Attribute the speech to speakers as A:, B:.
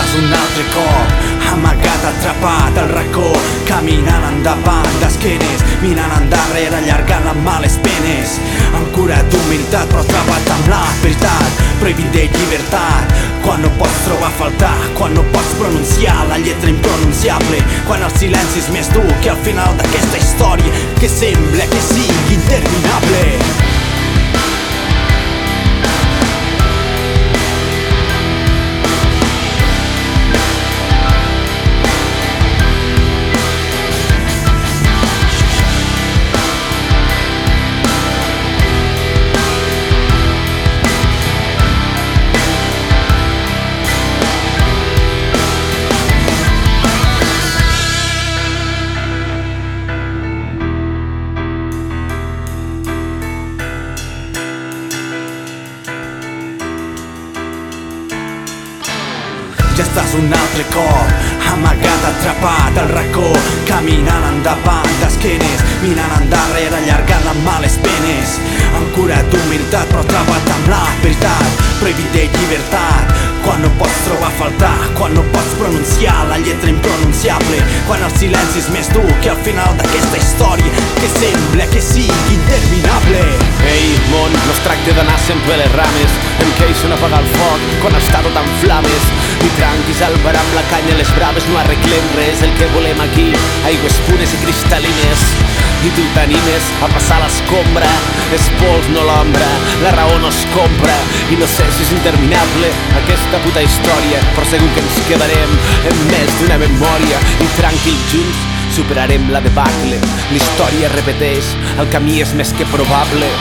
A: estàs un altre cop. Amagat, atrapat al racó caminant endavant d'esquenes mirant endarrere, allargant amb males penes. Amb cura d'humilitat però atrapat amb la veritat prohibit de llibertat. Quan no pots trobar faltar quan no pots pronunciar la lletra impronunciable. Quan el silenci és més dur que al final d'aquesta història que sembla que sigui interminable Ja estàs un altre cop amagat, atrapat al racó caminant endavant d'esquenes mirant endarrere, allargant amb males penes. Amb cura d'humilitat però atrapat amb la veritat prohibit de llibertat. Quan no pots trobar faltar quan no pots pronunciar la lletra impronunciable quan el silenci és més dur que al final d'aquesta història que sembla que sigui interminable.
B: Ei, món, no es tracta d'anar sempre a les rames em queixo en apagar el foc quan està tot en flames i tranquis al bar amb la canya les braves no arreglem res. El que volem aquí aigües pures i cristal·lines. I tu t'animes a passar l'escombra. És pols, no l'ombra, la raó no es compra. I no sé si és interminable aquesta puta història. Però segur que ens quedarem en més d'una memòria. I tranquil junts superarem la debacle. L'història repeteix, el camí és més que probable